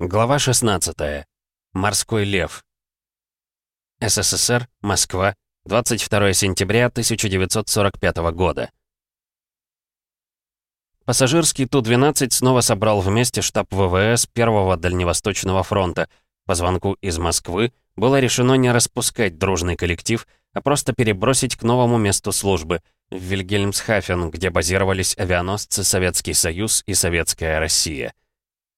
Глава 16. Морской лев. СССР, Москва, 22 сентября 1945 года. Пассажирский Ту-12 снова собрал вместе штаб ВВС Первого Дальневосточного фронта. По звонку из Москвы было решено не распускать дружный коллектив, а просто перебросить к новому месту службы — в Вильгельмсхафен, где базировались авианосцы Советский Союз и Советская Россия.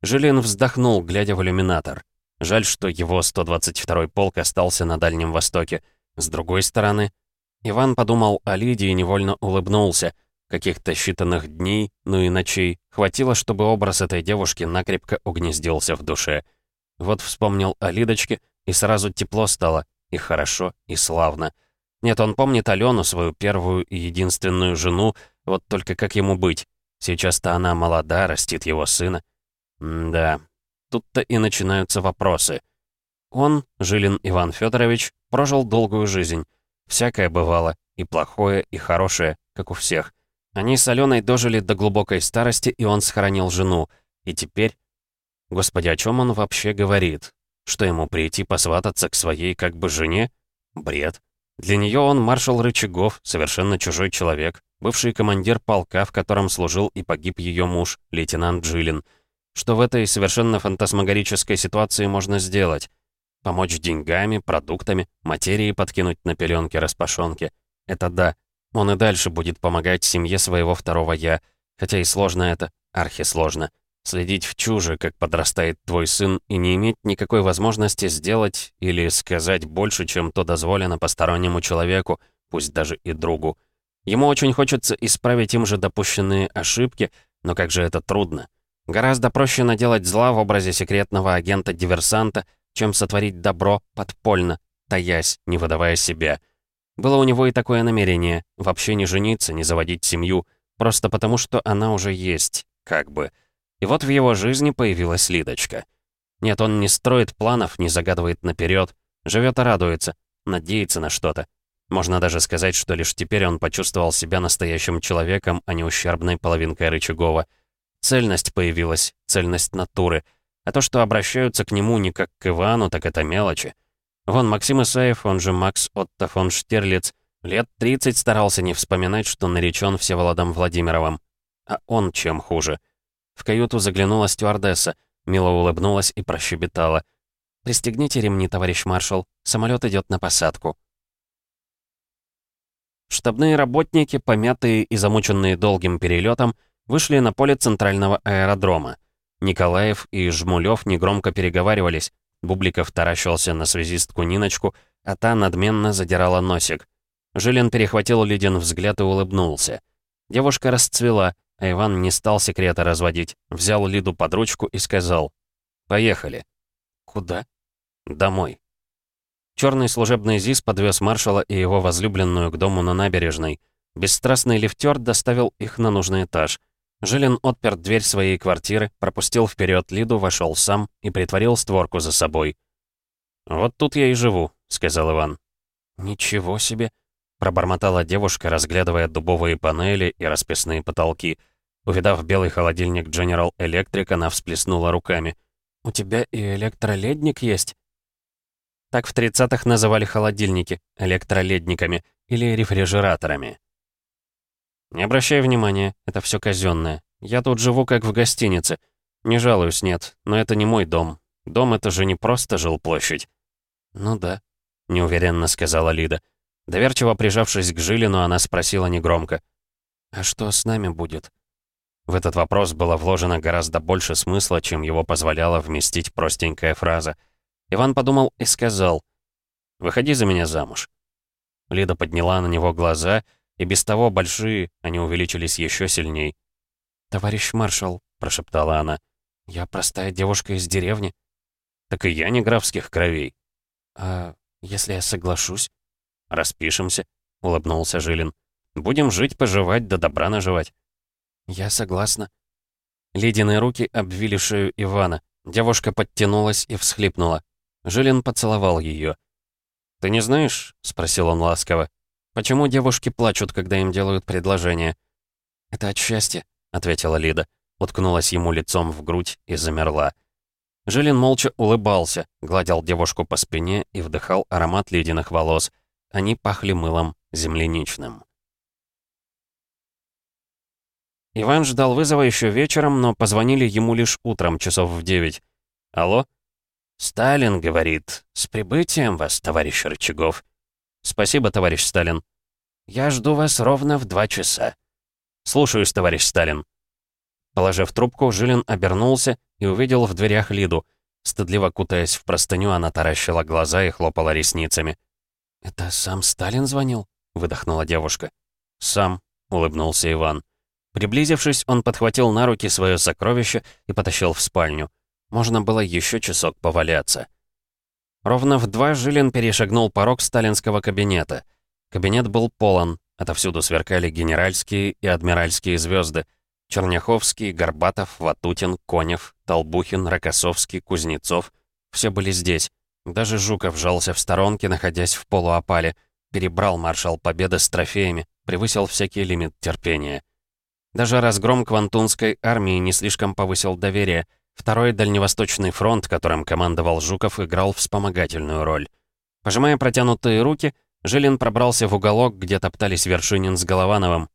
Жилин вздохнул, глядя в иллюминатор. Жаль, что его 122-й полк остался на Дальнем Востоке. С другой стороны, Иван подумал о Лидии и невольно улыбнулся. Каких-то считанных дней, ну и ночей, хватило, чтобы образ этой девушки накрепко угнездился в душе. Вот вспомнил о Лидочке, и сразу тепло стало, и хорошо, и славно. Нет, он помнит Алену, свою первую и единственную жену, вот только как ему быть? Сейчас-то она молода, растит его сына. Да, тут-то и начинаются вопросы. Он, Жилин Иван Федорович, прожил долгую жизнь. Всякое бывало, и плохое, и хорошее, как у всех. Они с Аленой дожили до глубокой старости, и он сохранил жену. И теперь... Господи, о чем он вообще говорит? Что ему прийти посвататься к своей как бы жене? Бред. Для нее он маршал Рычагов, совершенно чужой человек, бывший командир полка, в котором служил и погиб ее муж, лейтенант Джилин. Что в этой совершенно фантасмагорической ситуации можно сделать? Помочь деньгами, продуктами, материей подкинуть на пеленке распашонки. Это да. Он и дальше будет помогать семье своего второго «я». Хотя и сложно это, архисложно. Следить в чуже, как подрастает твой сын, и не иметь никакой возможности сделать или сказать больше, чем то дозволено постороннему человеку, пусть даже и другу. Ему очень хочется исправить им же допущенные ошибки, но как же это трудно. Гораздо проще наделать зла в образе секретного агента-диверсанта, чем сотворить добро подпольно, таясь, не выдавая себя. Было у него и такое намерение — вообще не жениться, не заводить семью, просто потому что она уже есть, как бы — и вот в его жизни появилась Лидочка. Нет, он не строит планов, не загадывает наперед, живет и радуется, надеется на что-то. Можно даже сказать, что лишь теперь он почувствовал себя настоящим человеком, а не ущербной половинкой Рычагова. Цельность появилась, цельность натуры. А то, что обращаются к нему не как к Ивану, так это мелочи. Вон Максим Исаев, он же Макс Отто фон Штирлиц, лет 30 старался не вспоминать, что наречен Всеволодом Владимировым. А он чем хуже — в каюту заглянула стюардесса, мило улыбнулась и прощебетала. «Пристегните ремни, товарищ маршал, самолет идет на посадку». Штабные работники, помятые и замученные долгим перелетом, вышли на поле центрального аэродрома. Николаев и Жмулев негромко переговаривались. Бубликов таращился на связистку Ниночку, а та надменно задирала носик. Жилин перехватил Лидин взгляд и улыбнулся. Девушка расцвела, а Иван не стал секрета разводить. Взял Лиду под ручку и сказал. «Поехали». «Куда?» «Домой». Черный служебный ЗИС подвез маршала и его возлюбленную к дому на набережной. Бесстрастный лифтер доставил их на нужный этаж. Жилин отпер дверь своей квартиры, пропустил вперед Лиду, вошел сам и притворил створку за собой. «Вот тут я и живу», — сказал Иван. «Ничего себе!» — пробормотала девушка, разглядывая дубовые панели и расписные потолки — Увидав белый холодильник General Electric, она всплеснула руками. «У тебя и электроледник есть?» Так в 30-х называли холодильники, электроледниками или рефрижераторами. «Не обращай внимания, это все казенное. Я тут живу как в гостинице. Не жалуюсь, нет, но это не мой дом. Дом — это же не просто жилплощадь». «Ну да», — неуверенно сказала Лида. Доверчиво прижавшись к Жилину, она спросила негромко. «А что с нами будет?» В этот вопрос было вложено гораздо больше смысла, чем его позволяла вместить простенькая фраза. Иван подумал и сказал, «Выходи за меня замуж». Лида подняла на него глаза, и без того большие, они увеличились еще сильней. «Товарищ маршал», — прошептала она, — «я простая девушка из деревни». «Так и я не графских кровей». «А если я соглашусь?» «Распишемся», — улыбнулся Жилин. «Будем жить-поживать, да добра наживать». «Я согласна». Ледяные руки обвили шею Ивана. Девушка подтянулась и всхлипнула. Жилин поцеловал ее. «Ты не знаешь?» — спросил он ласково. «Почему девушки плачут, когда им делают предложение?» «Это от счастья», — ответила Лида. Уткнулась ему лицом в грудь и замерла. Жилин молча улыбался, гладил девушку по спине и вдыхал аромат ледяных волос. Они пахли мылом земляничным. Иван ждал вызова еще вечером, но позвонили ему лишь утром, часов в девять. «Алло?» «Сталин говорит. С прибытием вас, товарищ Рычагов». «Спасибо, товарищ Сталин». «Я жду вас ровно в два часа». «Слушаюсь, товарищ Сталин». Положив трубку, Жилин обернулся и увидел в дверях Лиду. Стыдливо кутаясь в простыню, она таращила глаза и хлопала ресницами. «Это сам Сталин звонил?» — выдохнула девушка. «Сам», — улыбнулся Иван. Приблизившись, он подхватил на руки свое сокровище и потащил в спальню. Можно было еще часок поваляться. Ровно в два Жилин перешагнул порог сталинского кабинета. Кабинет был полон, отовсюду сверкали генеральские и адмиральские звезды. Черняховский, Горбатов, Ватутин, Конев, Толбухин, Рокоссовский, Кузнецов — все были здесь. Даже Жуков жался в сторонке, находясь в полуопале. Перебрал маршал Победы с трофеями, превысил всякий лимит терпения. Даже разгром Квантунской армии не слишком повысил доверие. Второй Дальневосточный фронт, которым командовал Жуков, играл вспомогательную роль. Пожимая протянутые руки, Жилин пробрался в уголок, где топтались Вершинин с Головановым.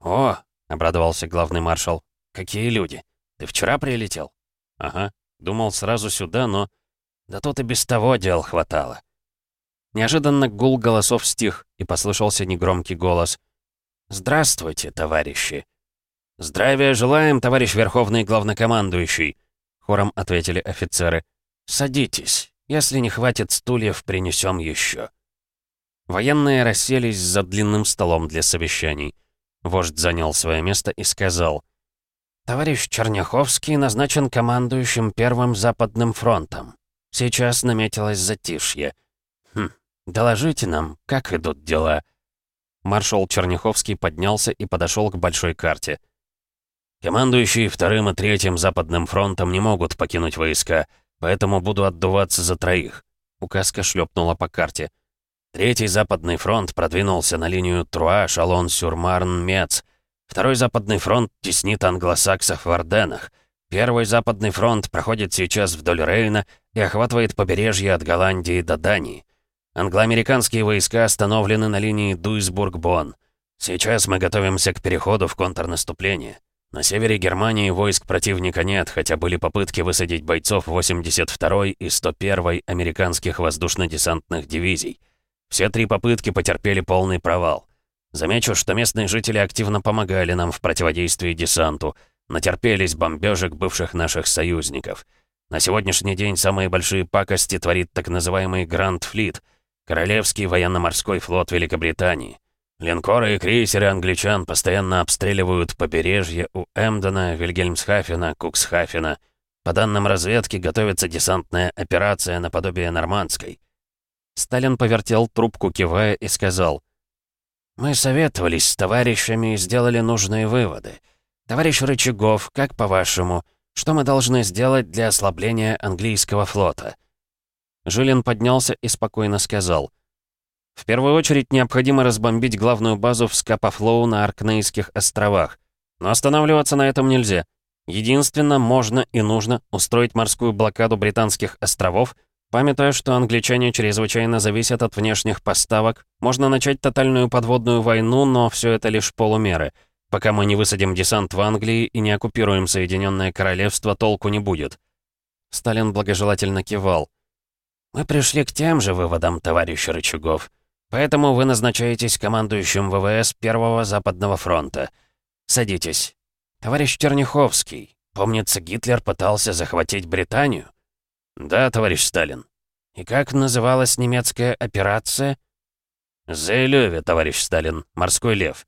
«О!» — обрадовался главный маршал. «Какие люди! Ты вчера прилетел?» «Ага. Думал сразу сюда, но...» «Да тут и без того дел хватало». Неожиданно гул голосов стих, и послышался негромкий голос. «Здравствуйте, товарищи!» «Здравия желаем, товарищ Верховный Главнокомандующий!» Хором ответили офицеры. «Садитесь. Если не хватит стульев, принесем еще». Военные расселись за длинным столом для совещаний. Вождь занял свое место и сказал. «Товарищ Черняховский назначен командующим Первым Западным фронтом. Сейчас наметилось затишье. Хм, доложите нам, как идут дела?» Маршал Черняховский поднялся и подошел к большой карте. Командующие вторым и третьим Западным фронтом не могут покинуть войска, поэтому буду отдуваться за троих. Указка шлепнула по карте. Третий Западный фронт продвинулся на линию Труа, Шалон, Сюрмарн, Мец. Второй Западный фронт теснит англосаксов в Орденах. Первый Западный фронт проходит сейчас вдоль Рейна и охватывает побережье от Голландии до Дании. Англоамериканские войска остановлены на линии Дуйсбург-Бонн. Сейчас мы готовимся к переходу в контрнаступление. На севере Германии войск противника нет, хотя были попытки высадить бойцов 82-й и 101-й американских воздушно-десантных дивизий. Все три попытки потерпели полный провал. Замечу, что местные жители активно помогали нам в противодействии десанту, натерпелись бомбежек бывших наших союзников. На сегодняшний день самые большие пакости творит так называемый Гранд Флит, Королевский военно-морской флот Великобритании. Линкоры и крейсеры англичан постоянно обстреливают побережье у Эмдена, Вильгельмсхафена, Куксхафена. По данным разведки, готовится десантная операция наподобие нормандской. Сталин повертел трубку, кивая, и сказал. «Мы советовались с товарищами и сделали нужные выводы. Товарищ Рычагов, как по-вашему, что мы должны сделать для ослабления английского флота?» Жилин поднялся и спокойно сказал. В первую очередь необходимо разбомбить главную базу в Скапафлоу на Аркнейских островах. Но останавливаться на этом нельзя. Единственно, можно и нужно устроить морскую блокаду британских островов, памятая, что англичане чрезвычайно зависят от внешних поставок, можно начать тотальную подводную войну, но все это лишь полумеры. Пока мы не высадим десант в Англии и не оккупируем Соединенное Королевство, толку не будет. Сталин благожелательно кивал. «Мы пришли к тем же выводам, товарищ Рычагов. Поэтому вы назначаетесь командующим ВВС Первого Западного фронта. Садитесь. Товарищ Черняховский, помнится, Гитлер пытался захватить Британию? Да, товарищ Сталин. И как называлась немецкая операция? Зейлёве, товарищ Сталин, морской лев.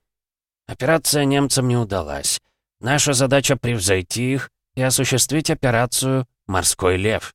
Операция немцам не удалась. Наша задача превзойти их и осуществить операцию «Морской лев».